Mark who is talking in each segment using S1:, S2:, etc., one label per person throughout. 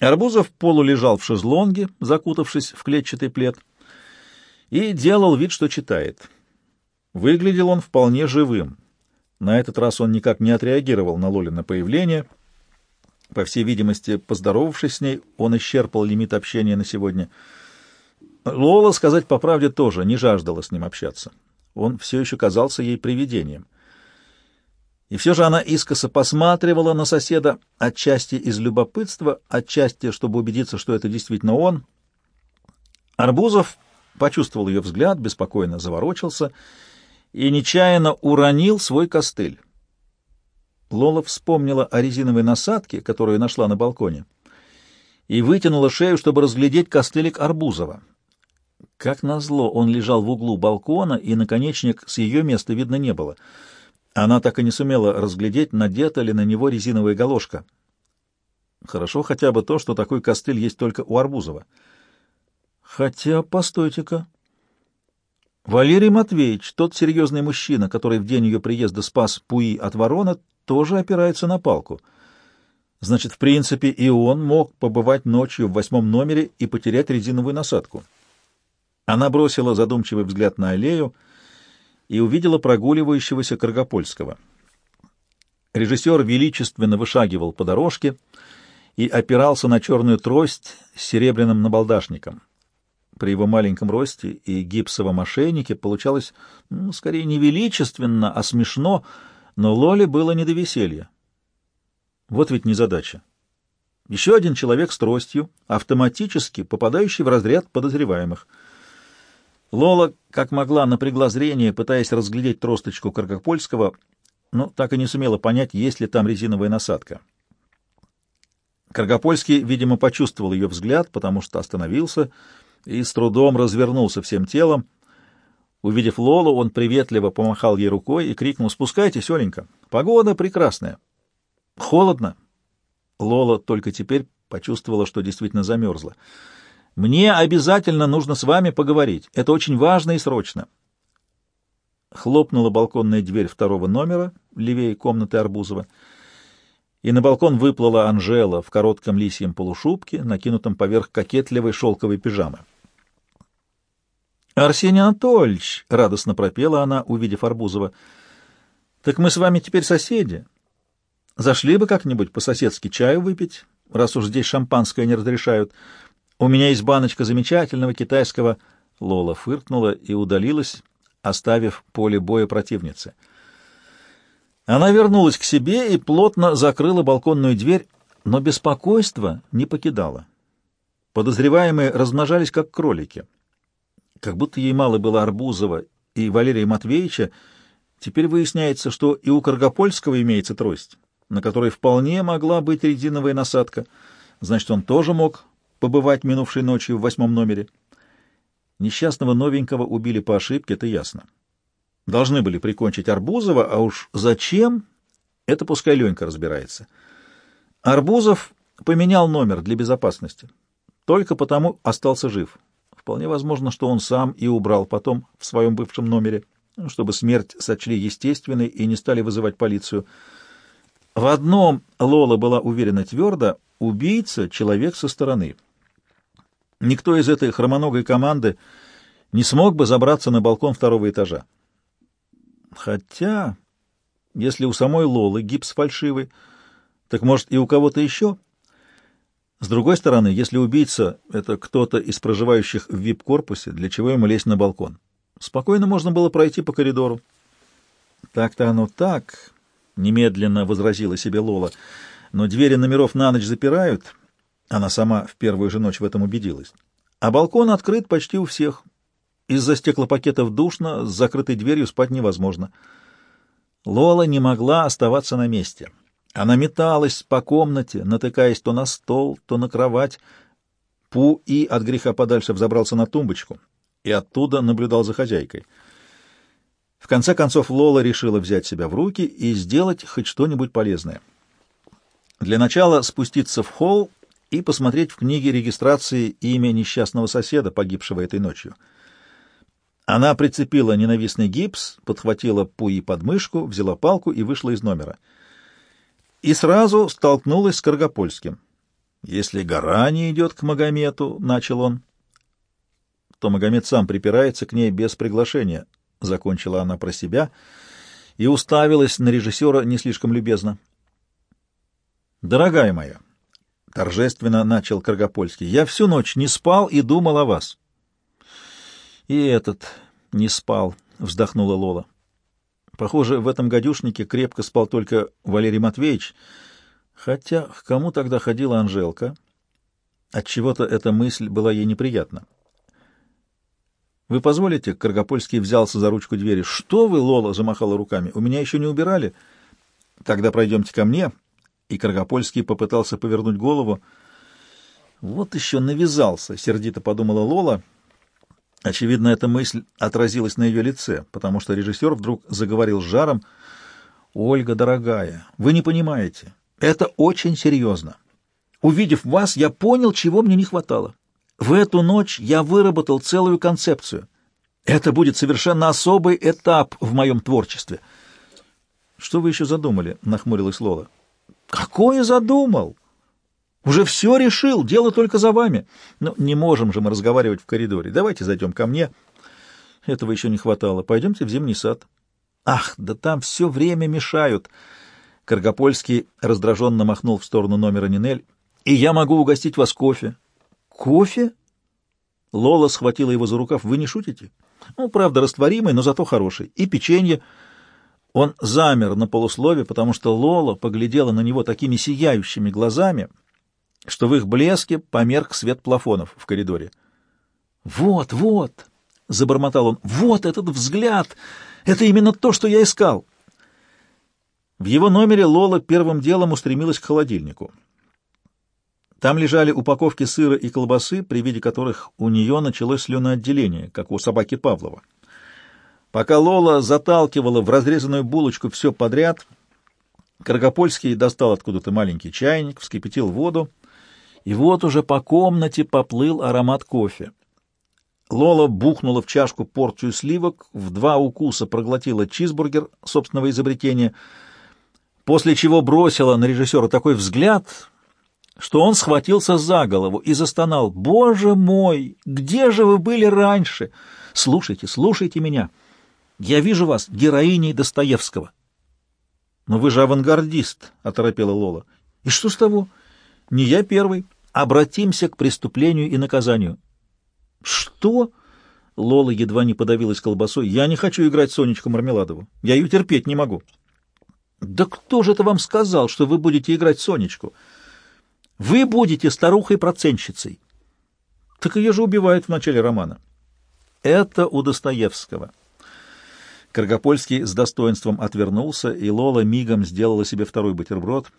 S1: Арбузов полулежал в шезлонге, закутавшись в клетчатый плед, и делал вид, что читает. Выглядел он вполне живым. На этот раз он никак не отреагировал на Лолина появление. По всей видимости, поздоровавшись с ней, он исчерпал лимит общения на сегодня. Лола, сказать по правде, тоже не жаждала с ним общаться. Он все еще казался ей привидением. И все же она искоса посматривала на соседа, отчасти из любопытства, отчасти, чтобы убедиться, что это действительно он. Арбузов почувствовал ее взгляд, беспокойно заворочился и нечаянно уронил свой костыль. Лола вспомнила о резиновой насадке, которую нашла на балконе, и вытянула шею, чтобы разглядеть костылик Арбузова. Как назло, он лежал в углу балкона, и наконечник с ее места видно не было. Она так и не сумела разглядеть, надета ли на него резиновая галошка. Хорошо хотя бы то, что такой костыль есть только у Арбузова. Хотя, постойте-ка. Валерий Матвеевич, тот серьезный мужчина, который в день ее приезда спас Пуи от ворона, тоже опирается на палку. Значит, в принципе, и он мог побывать ночью в восьмом номере и потерять резиновую насадку. Она бросила задумчивый взгляд на аллею и увидела прогуливающегося Каргопольского. Режиссер величественно вышагивал по дорожке и опирался на черную трость с серебряным набалдашником. При его маленьком росте и гипсовом ошейнике получалось, ну, скорее, не величественно, а смешно, но Лоле было не до веселья. Вот ведь незадача. Еще один человек с тростью, автоматически попадающий в разряд подозреваемых — Лола, как могла, напрягла зрение, пытаясь разглядеть тросточку Каргопольского, но так и не сумела понять, есть ли там резиновая насадка. Каргопольский, видимо, почувствовал ее взгляд, потому что остановился и с трудом развернулся всем телом. Увидев Лолу, он приветливо помахал ей рукой и крикнул «Спускайтесь, Оленька! Погода прекрасная!» «Холодно!» Лола только теперь почувствовала, что действительно замерзла. Мне обязательно нужно с вами поговорить. Это очень важно и срочно. Хлопнула балконная дверь второго номера, левее комнаты Арбузова, и на балкон выплыла Анжела в коротком лисьем полушубке, накинутом поверх кокетливой шелковой пижамы. «Арсений Анатольевич!» — радостно пропела она, увидев Арбузова. «Так мы с вами теперь соседи. Зашли бы как-нибудь по-соседски чаю выпить, раз уж здесь шампанское не разрешают». У меня есть баночка замечательного китайского...» Лола фыркнула и удалилась, оставив поле боя противницы. Она вернулась к себе и плотно закрыла балконную дверь, но беспокойство не покидало. Подозреваемые размножались, как кролики. Как будто ей мало было Арбузова и Валерия Матвеевича, теперь выясняется, что и у Каргопольского имеется трость, на которой вполне могла быть резиновая насадка. Значит, он тоже мог побывать минувшей ночью в восьмом номере. Несчастного новенького убили по ошибке, это ясно. Должны были прикончить Арбузова, а уж зачем, это пускай Ленька разбирается. Арбузов поменял номер для безопасности. Только потому остался жив. Вполне возможно, что он сам и убрал потом в своем бывшем номере, чтобы смерть сочли естественной и не стали вызывать полицию. В одном Лола была уверена твердо — убийца — человек со стороны — Никто из этой хромоногой команды не смог бы забраться на балкон второго этажа. Хотя, если у самой Лолы гипс фальшивый, так, может, и у кого-то еще? С другой стороны, если убийца — это кто-то из проживающих в вип-корпусе, для чего ему лезть на балкон? Спокойно можно было пройти по коридору. «Так-то оно так», — немедленно возразила себе Лола, — «но двери номеров на ночь запирают, она сама в первую же ночь в этом убедилась. А балкон открыт почти у всех. Из-за стеклопакетов душно, с закрытой дверью спать невозможно. Лола не могла оставаться на месте. Она металась по комнате, натыкаясь то на стол, то на кровать. Пу и от греха подальше взобрался на тумбочку и оттуда наблюдал за хозяйкой. В конце концов Лола решила взять себя в руки и сделать хоть что-нибудь полезное. Для начала спуститься в холл и посмотреть в книге регистрации имя несчастного соседа, погибшего этой ночью. Она прицепила ненавистный гипс, подхватила Пуи под мышку, взяла палку и вышла из номера. И сразу столкнулась с Каргопольским. Если гора не идет к Магомету, — начал он, — то Магомед сам припирается к ней без приглашения, — закончила она про себя и уставилась на режиссера не слишком любезно. — Дорогая моя, — торжественно начал Каргопольский, — я всю ночь не спал и думал о вас. — И этот не спал, — вздохнула Лола. Похоже, в этом гадюшнике крепко спал только Валерий Матвеевич, хотя к кому тогда ходила Анжелка? Отчего-то эта мысль была ей неприятна. — Вы позволите? — Каргопольский взялся за ручку двери. — Что вы, Лола? — замахала руками. — У меня еще не убирали. — Тогда пройдемте ко мне. И Каргопольский попытался повернуть голову. — Вот еще навязался, — сердито подумала Лола. Очевидно, эта мысль отразилась на ее лице, потому что режиссер вдруг заговорил с жаром. — Ольга, дорогая, вы не понимаете. Это очень серьезно. Увидев вас, я понял, чего мне не хватало. В эту ночь я выработал целую концепцию. Это будет совершенно особый этап в моем творчестве. — Что вы еще задумали? — нахмурилась Лола. — Какое задумал? Уже все решил, дело только за вами. Но не можем же мы разговаривать в коридоре. Давайте зайдем ко мне. Этого еще не хватало. Пойдемте в зимний сад. Ах, да там все время мешают. Каргопольский раздраженно махнул в сторону номера Нинель. И я могу угостить вас кофе. «Кофе?» Лола схватила его за рукав. «Вы не шутите?» «Ну, правда, растворимый, но зато хороший. И печенье». Он замер на полуслове, потому что Лола поглядела на него такими сияющими глазами, что в их блеске померк свет плафонов в коридоре. «Вот, вот!» — забормотал он. «Вот этот взгляд! Это именно то, что я искал!» В его номере Лола первым делом устремилась к холодильнику. Там лежали упаковки сыра и колбасы, при виде которых у нее началось слюноотделение, как у собаки Павлова. Пока Лола заталкивала в разрезанную булочку все подряд, Каргопольский достал откуда-то маленький чайник, вскипятил воду, и вот уже по комнате поплыл аромат кофе. Лола бухнула в чашку порцию сливок, в два укуса проглотила чизбургер собственного изобретения, после чего бросила на режиссера такой взгляд — что он схватился за голову и застонал. «Боже мой, где же вы были раньше? Слушайте, слушайте меня. Я вижу вас героиней Достоевского». «Но вы же авангардист», — оторопела Лола. «И что с того? Не я первый. Обратимся к преступлению и наказанию». «Что?» — Лола едва не подавилась колбасой. «Я не хочу играть Сонечку Мармеладову. Я ее терпеть не могу». «Да кто же это вам сказал, что вы будете играть Сонечку?» Вы будете старухой-процентщицей. Так ее же убивают в начале романа. Это у Достоевского. Каргопольский с достоинством отвернулся, и Лола мигом сделала себе второй бутерброд.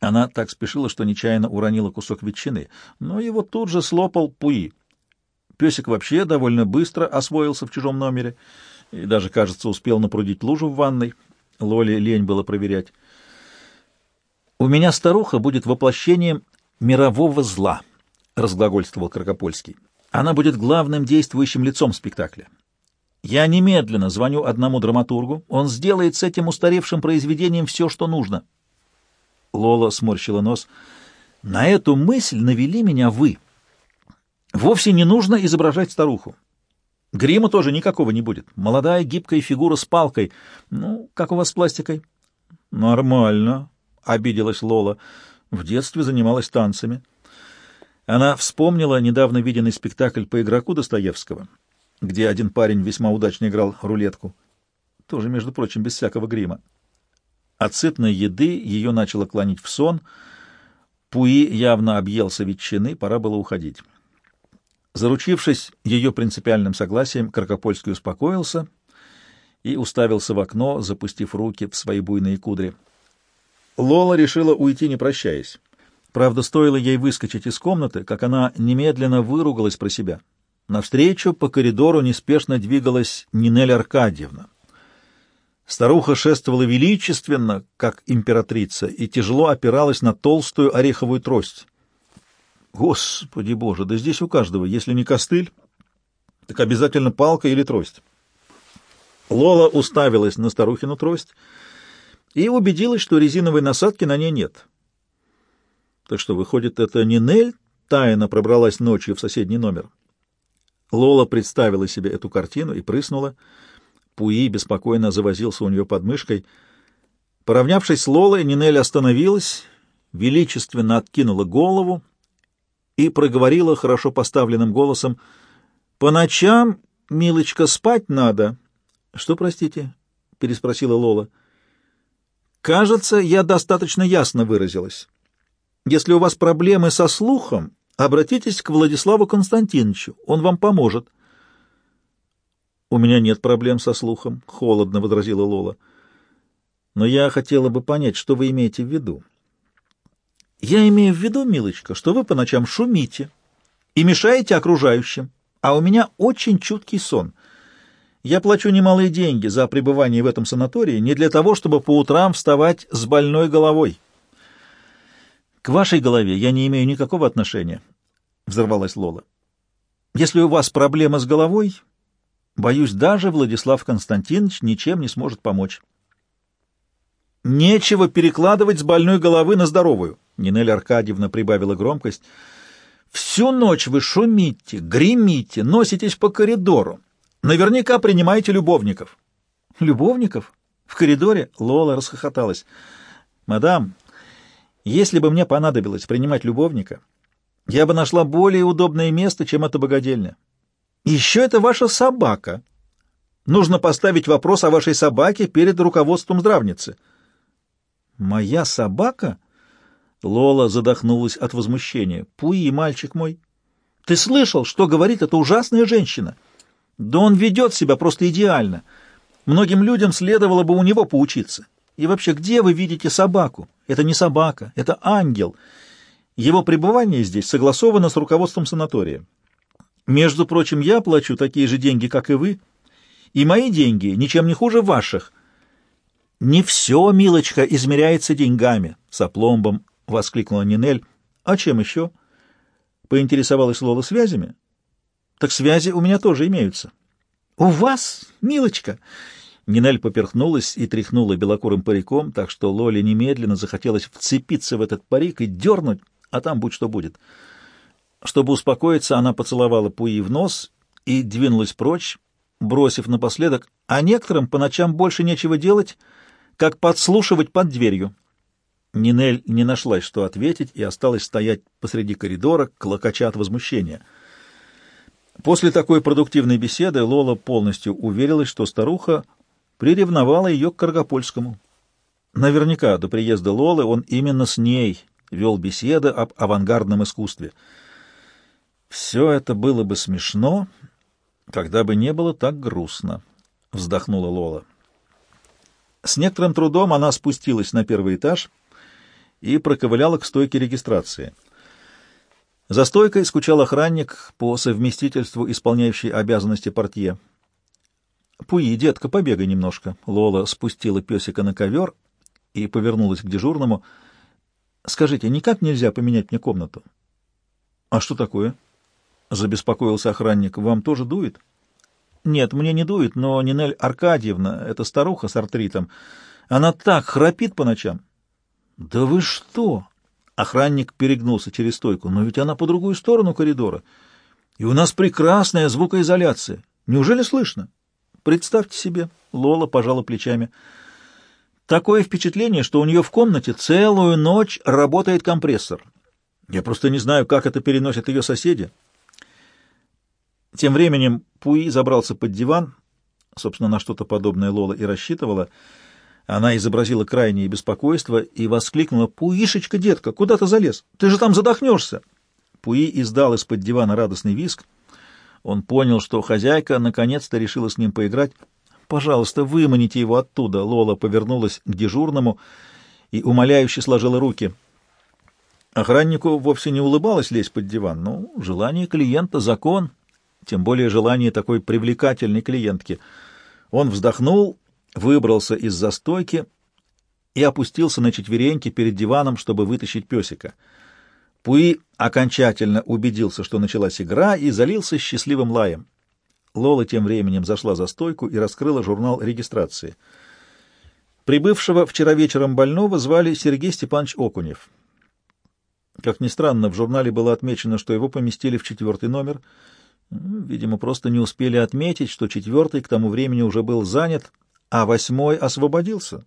S1: Она так спешила, что нечаянно уронила кусок ветчины, но его тут же слопал Пуи. Песик вообще довольно быстро освоился в чужом номере и даже, кажется, успел напрудить лужу в ванной. Лоле лень было проверять. «У меня старуха будет воплощением мирового зла», — разглагольствовал Кракопольский. «Она будет главным действующим лицом спектакля. Я немедленно звоню одному драматургу, он сделает с этим устаревшим произведением все, что нужно». Лола сморщила нос. «На эту мысль навели меня вы. Вовсе не нужно изображать старуху. Грима тоже никакого не будет. Молодая гибкая фигура с палкой. Ну, как у вас с пластикой?» «Нормально», — обиделась Лола. В детстве занималась танцами. Она вспомнила недавно виденный спектакль по игроку Достоевского, где один парень весьма удачно играл рулетку. Тоже, между прочим, без всякого грима. От сытной еды ее начало клонить в сон. Пуи явно объелся ветчины, пора было уходить. Заручившись ее принципиальным согласием, Каркопольский успокоился и уставился в окно, запустив руки в свои буйные кудри. Лола решила уйти, не прощаясь. Правда, стоило ей выскочить из комнаты, как она немедленно выругалась про себя. Навстречу по коридору неспешно двигалась Нинель Аркадьевна. Старуха шествовала величественно, как императрица, и тяжело опиралась на толстую ореховую трость. Господи боже, да здесь у каждого, если не костыль, так обязательно палка или трость. Лола уставилась на старухину трость — и убедилась, что резиновой насадки на ней нет. Так что, выходит, это не Нель тайно пробралась ночью в соседний номер? Лола представила себе эту картину и прыснула. Пуи беспокойно завозился у нее под мышкой. Поравнявшись с Лолой, Нинель остановилась, величественно откинула голову и проговорила хорошо поставленным голосом «По ночам, милочка, спать надо». «Что, простите?» — переспросила Лола. «Кажется, я достаточно ясно выразилась. Если у вас проблемы со слухом, обратитесь к Владиславу Константиновичу, он вам поможет». «У меня нет проблем со слухом», — холодно возразила Лола. «Но я хотела бы понять, что вы имеете в виду». «Я имею в виду, милочка, что вы по ночам шумите и мешаете окружающим, а у меня очень чуткий сон». Я плачу немалые деньги за пребывание в этом санатории не для того, чтобы по утрам вставать с больной головой. К вашей голове я не имею никакого отношения, — взорвалась Лола. Если у вас проблема с головой, боюсь, даже Владислав Константинович ничем не сможет помочь. Нечего перекладывать с больной головы на здоровую, — Нинель Аркадьевна прибавила громкость. Всю ночь вы шумите, гремите, носитесь по коридору. Наверняка принимаете любовников. Любовников? В коридоре Лола расхохоталась. Мадам, если бы мне понадобилось принимать любовника, я бы нашла более удобное место, чем эта богадельня. Еще это ваша собака. Нужно поставить вопрос о вашей собаке перед руководством здравницы. Моя собака? Лола задохнулась от возмущения. Пуи, мальчик мой, ты слышал, что говорит эта ужасная женщина? — да он ведет себя просто идеально. Многим людям следовало бы у него поучиться. И вообще, где вы видите собаку? Это не собака, это ангел. Его пребывание здесь согласовано с руководством санатория. Между прочим, я плачу такие же деньги, как и вы, и мои деньги ничем не хуже ваших. Не все, милочка, измеряется деньгами, — сопломбом воскликнула Нинель. А чем еще? Поинтересовалась Лола связями. Так связи у меня тоже имеются. У вас, милочка? Нинель поперхнулась и тряхнула белокурым париком, так что Лоле немедленно захотелось вцепиться в этот парик и дернуть, а там будь что будет. Чтобы успокоиться, она поцеловала Пуи в нос и двинулась прочь, бросив напоследок, а некоторым по ночам больше нечего делать, как подслушивать под дверью. Нинель не нашлась, что ответить, и осталась стоять посреди коридора, клокоча от возмущения — После такой продуктивной беседы Лола полностью уверилась, что старуха приревновала ее к Каргопольскому. Наверняка до приезда Лолы он именно с ней вел беседы об авангардном искусстве. «Все это было бы смешно, когда бы не было так грустно», — вздохнула Лола. С некоторым трудом она спустилась на первый этаж и проковыляла к стойке регистрации — за стойкой скучал охранник по совместительству, исполняющий обязанности портье. «Пуи, детка, побегай немножко». Лола спустила песика на ковер и повернулась к дежурному. «Скажите, никак нельзя поменять мне комнату?» «А что такое?» — забеспокоился охранник. «Вам тоже дует?» «Нет, мне не дует, но Нинель Аркадьевна, эта старуха с артритом, она так храпит по ночам». «Да вы что?» Охранник перегнулся через стойку. «Но ведь она по другую сторону коридора. И у нас прекрасная звукоизоляция. Неужели слышно?» «Представьте себе», — Лола пожала плечами. «Такое впечатление, что у нее в комнате целую ночь работает компрессор. Я просто не знаю, как это переносят ее соседи». Тем временем Пуи забрался под диван, собственно, на что-то подобное Лола и рассчитывала — она изобразила крайнее беспокойство и воскликнула «Пуишечка, детка, куда ты залез? Ты же там задохнешься!» Пуи издал из-под дивана радостный виск. Он понял, что хозяйка наконец-то решила с ним поиграть. «Пожалуйста, выманите его оттуда!» Лола повернулась к дежурному и умоляюще сложила руки. Охраннику вовсе не улыбалось лезть под диван. Ну, желание клиента — закон, тем более желание такой привлекательной клиентки. Он вздохнул выбрался из застойки и опустился на четвереньки перед диваном, чтобы вытащить песика. Пуи окончательно убедился, что началась игра, и залился счастливым лаем. Лола тем временем зашла за стойку и раскрыла журнал регистрации. Прибывшего вчера вечером больного звали Сергей Степанович Окунев. Как ни странно, в журнале было отмечено, что его поместили в четвертый номер. Видимо, просто не успели отметить, что четвертый к тому времени уже был занят, а восьмой освободился,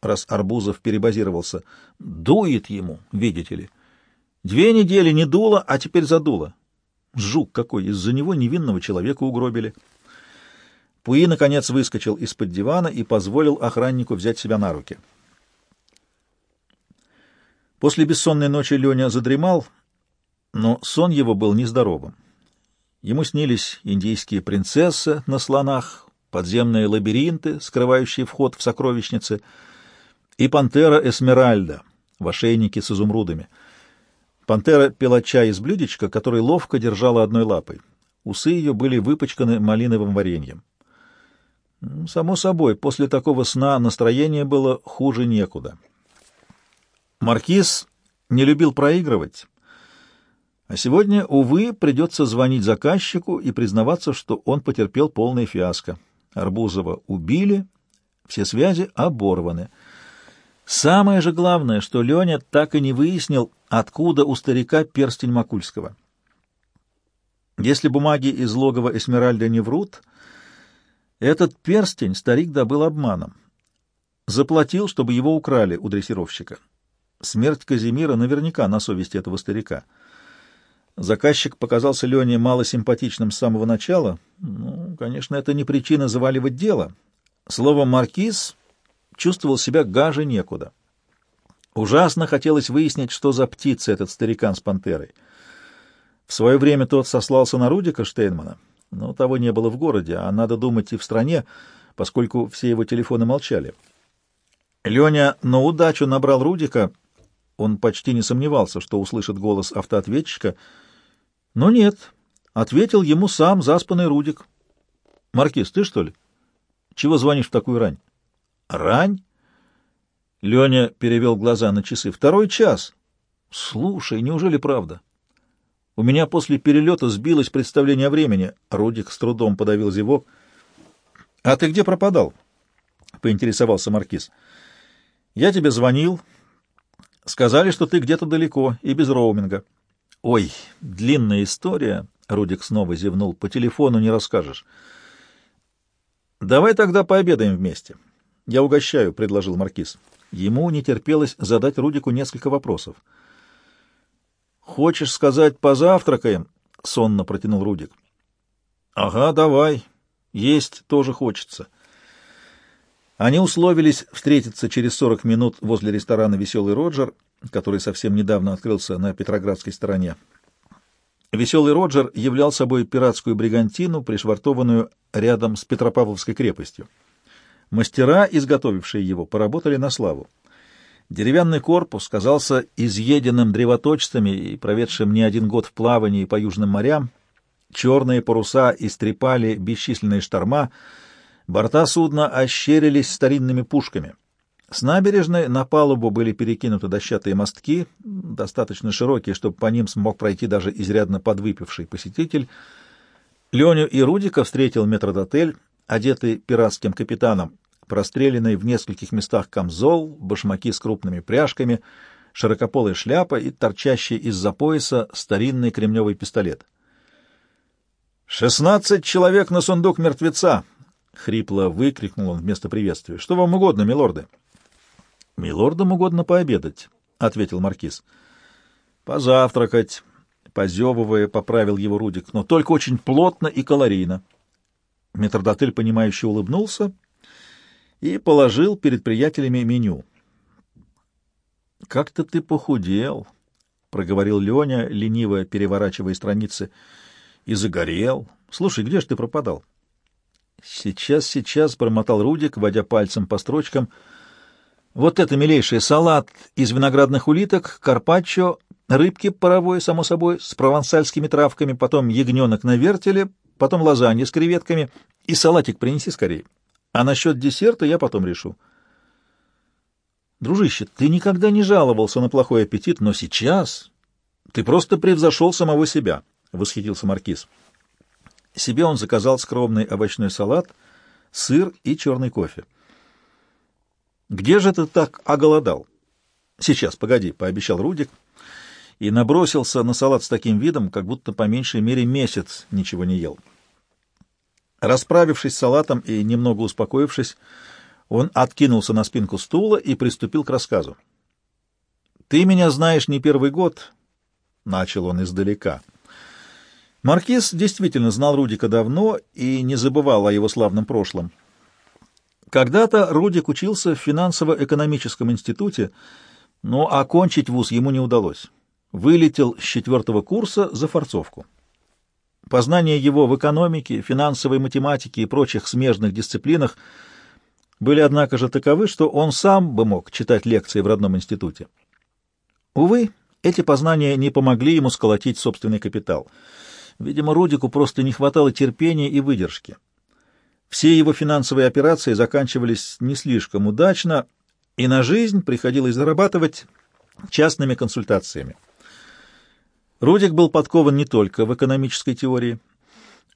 S1: раз Арбузов перебазировался. Дует ему, видите ли. Две недели не дуло, а теперь задуло. Жук какой, из-за него невинного человека угробили. Пуи, наконец, выскочил из-под дивана и позволил охраннику взять себя на руки. После бессонной ночи Леня задремал, но сон его был нездоровым. Ему снились индийские принцессы на слонах, подземные лабиринты, скрывающие вход в сокровищницы, и пантера Эсмеральда в ошейнике с изумрудами. Пантера пила чай из блюдечка, который ловко держала одной лапой. Усы ее были выпачканы малиновым вареньем. Само собой, после такого сна настроение было хуже некуда. Маркиз не любил проигрывать, а сегодня, увы, придется звонить заказчику и признаваться, что он потерпел полное фиаско. Арбузова убили, все связи оборваны. Самое же главное, что Леня так и не выяснил, откуда у старика перстень Макульского. Если бумаги из логова Эсмеральда не врут, этот перстень старик добыл обманом. Заплатил, чтобы его украли у дрессировщика. Смерть Казимира наверняка на совести этого старика. Заказчик показался Лене малосимпатичным с самого начала. Ну, конечно, это не причина заваливать дело. Словом, маркиз чувствовал себя гаже некуда. Ужасно хотелось выяснить, что за птица этот старикан с пантерой. В свое время тот сослался на Рудика Штейнмана, но того не было в городе, а надо думать и в стране, поскольку все его телефоны молчали. Леня на удачу набрал Рудика — он почти не сомневался, что услышит голос автоответчика, но нет, ответил ему сам заспанный Рудик. — Маркиз, ты что ли? Чего звонишь в такую рань? — Рань? Леня перевел глаза на часы. — Второй час. — Слушай, неужели правда? У меня после перелета сбилось представление о времени. Рудик с трудом подавил зевок. — А ты где пропадал? — поинтересовался Маркиз. — Я тебе звонил, — Сказали, что ты где-то далеко и без роуминга. Ой, длинная история, Рудик снова зевнул. По телефону не расскажешь. Давай тогда пообедаем вместе. Я угощаю, предложил маркиз. Ему не терпелось задать Рудику несколько вопросов. Хочешь сказать, позавтракаем? сонно протянул Рудик. Ага, давай. Есть тоже хочется. Они условились встретиться через 40 минут возле ресторана «Веселый Роджер», который совсем недавно открылся на Петроградской стороне. «Веселый Роджер» являл собой пиратскую бригантину, пришвартованную рядом с Петропавловской крепостью. Мастера, изготовившие его, поработали на славу. Деревянный корпус казался изъеденным древоточцами и проведшим не один год в плавании по южным морям. Черные паруса истрепали бесчисленные шторма — Борта судна ощерились старинными пушками. С набережной на палубу были перекинуты дощатые мостки, достаточно широкие, чтобы по ним смог пройти даже изрядно подвыпивший посетитель. Леню и Рудика встретил метродотель, одетый пиратским капитаном, простреленный в нескольких местах камзол, башмаки с крупными пряжками, широкополая шляпа и торчащий из-за пояса старинный кремневый пистолет. «Шестнадцать человек на сундук мертвеца!» — хрипло выкрикнул он вместо приветствия. — Что вам угодно, милорды? — Милордам угодно пообедать, — ответил маркиз. — Позавтракать, — позевывая, поправил его Рудик, — но только очень плотно и калорийно. Метрдотель, понимающе улыбнулся и положил перед приятелями меню. — Как-то ты похудел, — проговорил Леня, лениво переворачивая страницы, — и загорел. Слушай, где же ты пропадал? — Сейчас, сейчас, — промотал Рудик, водя пальцем по строчкам. Вот это, милейший, салат из виноградных улиток, карпаччо, рыбки паровой, само собой, с провансальскими травками, потом ягненок на вертеле, потом лазанья с креветками и салатик принеси скорее. А насчет десерта я потом решу. Дружище, ты никогда не жаловался на плохой аппетит, но сейчас ты просто превзошел самого себя, — восхитился Маркиз. Себе он заказал скромный овощной салат, сыр и черный кофе. «Где же ты так оголодал?» «Сейчас, погоди», — пообещал Рудик, и набросился на салат с таким видом, как будто по меньшей мере месяц ничего не ел. Расправившись с салатом и немного успокоившись, он откинулся на спинку стула и приступил к рассказу. «Ты меня знаешь не первый год», — начал он издалека. Маркиз действительно знал Рудика давно и не забывал о его славном прошлом. Когда-то Рудик учился в финансово-экономическом институте, но окончить вуз ему не удалось. Вылетел с четвертого курса за форцовку. Познания его в экономике, финансовой математике и прочих смежных дисциплинах были, однако же, таковы, что он сам бы мог читать лекции в родном институте. Увы, эти познания не помогли ему сколотить собственный капитал. Видимо, Рудику просто не хватало терпения и выдержки. Все его финансовые операции заканчивались не слишком удачно, и на жизнь приходилось зарабатывать частными консультациями. Рудик был подкован не только в экономической теории.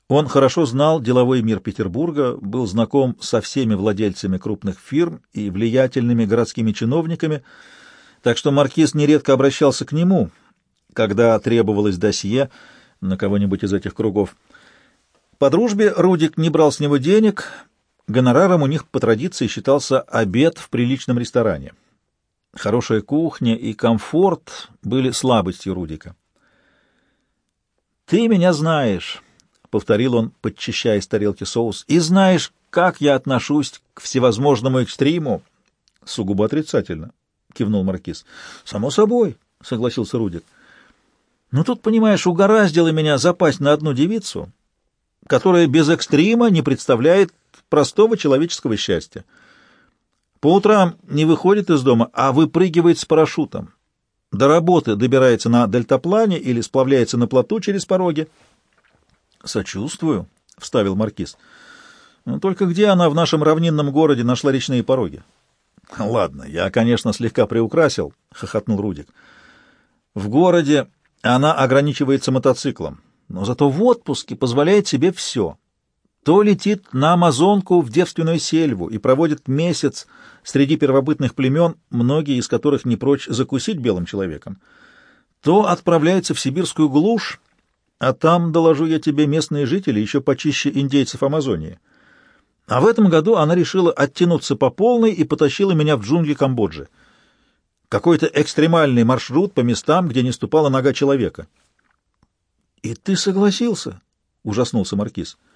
S1: Он хорошо знал деловой мир Петербурга, был знаком со всеми владельцами крупных фирм и влиятельными городскими чиновниками, так что маркиз нередко обращался к нему, когда требовалось досье на кого-нибудь из этих кругов. По дружбе Рудик не брал с него денег, гонораром у них по традиции считался обед в приличном ресторане. Хорошая кухня и комфорт были слабостью Рудика. «Ты меня знаешь», — повторил он, подчищая из тарелки соус, — «и знаешь, как я отношусь к всевозможному экстриму». «Сугубо отрицательно», — кивнул Маркиз. «Само собой», — согласился Рудик. «Но тут, понимаешь, угораздило меня запасть на одну девицу, которая без экстрима не представляет простого человеческого счастья. По утрам не выходит из дома, а выпрыгивает с парашютом. До работы добирается на дельтаплане или сплавляется на плоту через пороги. — Сочувствую, — вставил маркиз. «Ну, — Только где она в нашем равнинном городе нашла речные пороги? — Ладно, я, конечно, слегка приукрасил, — хохотнул Рудик. — В городе она ограничивается мотоциклом, но зато в отпуске позволяет себе все — то летит на Амазонку в девственную сельву и проводит месяц среди первобытных племен, многие из которых не прочь закусить белым человеком, то отправляется в сибирскую глушь, а там, доложу я тебе, местные жители еще почище индейцев Амазонии. А в этом году она решила оттянуться по полной и потащила меня в джунгли Камбоджи. Какой-то экстремальный маршрут по местам, где не ступала нога человека. — И ты согласился? — ужаснулся Маркиз. —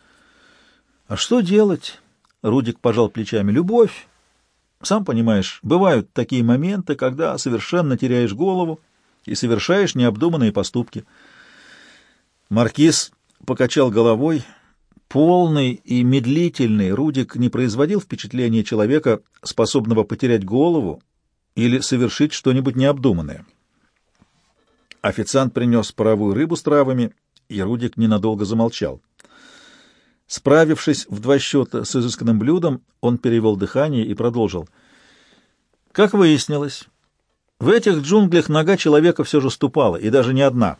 S1: а что делать? Рудик пожал плечами. Любовь. Сам понимаешь, бывают такие моменты, когда совершенно теряешь голову и совершаешь необдуманные поступки. Маркиз покачал головой. Полный и медлительный Рудик не производил впечатления человека, способного потерять голову или совершить что-нибудь необдуманное. Официант принес паровую рыбу с травами, и Рудик ненадолго замолчал. Справившись в два счета с изысканным блюдом, он перевел дыхание и продолжил. Как выяснилось, в этих джунглях нога человека все же ступала, и даже не одна.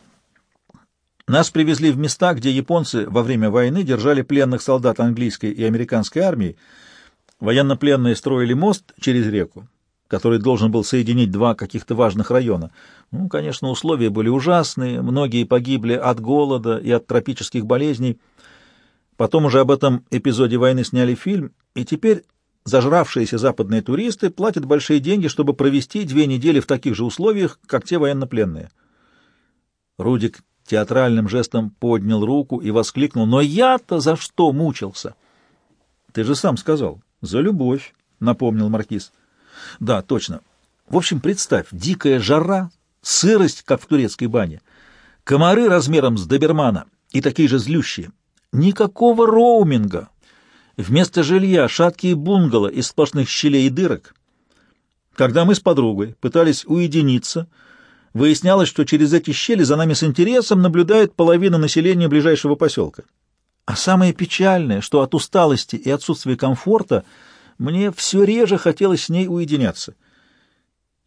S1: Нас привезли в места, где японцы во время войны держали пленных солдат английской и американской армии. Военнопленные строили мост через реку, который должен был соединить два каких-то важных района. Ну, конечно, условия были ужасные, многие погибли от голода и от тропических болезней — Потом уже об этом эпизоде войны сняли фильм, и теперь зажравшиеся западные туристы платят большие деньги, чтобы провести две недели в таких же условиях, как те военнопленные. Рудик театральным жестом поднял руку и воскликнул, «Но я-то за что мучился?» «Ты же сам сказал, за любовь», — напомнил Маркиз. «Да, точно. В общем, представь, дикая жара, сырость, как в турецкой бане, комары размером с добермана и такие же злющие». Никакого роуминга. Вместо жилья шаткие бунгало из сплошных щелей и дырок. Когда мы с подругой пытались уединиться, выяснялось, что через эти щели за нами с интересом наблюдает половина населения ближайшего поселка. А самое печальное, что от усталости и отсутствия комфорта мне все реже хотелось с ней уединяться.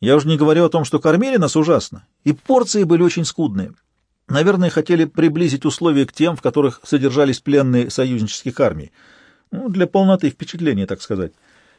S1: Я уже не говорю о том, что кормили нас ужасно, и порции были очень скудные. Наверное, хотели приблизить условия к тем, в которых содержались пленные союзнических армий. Ну, для полноты впечатления, так сказать.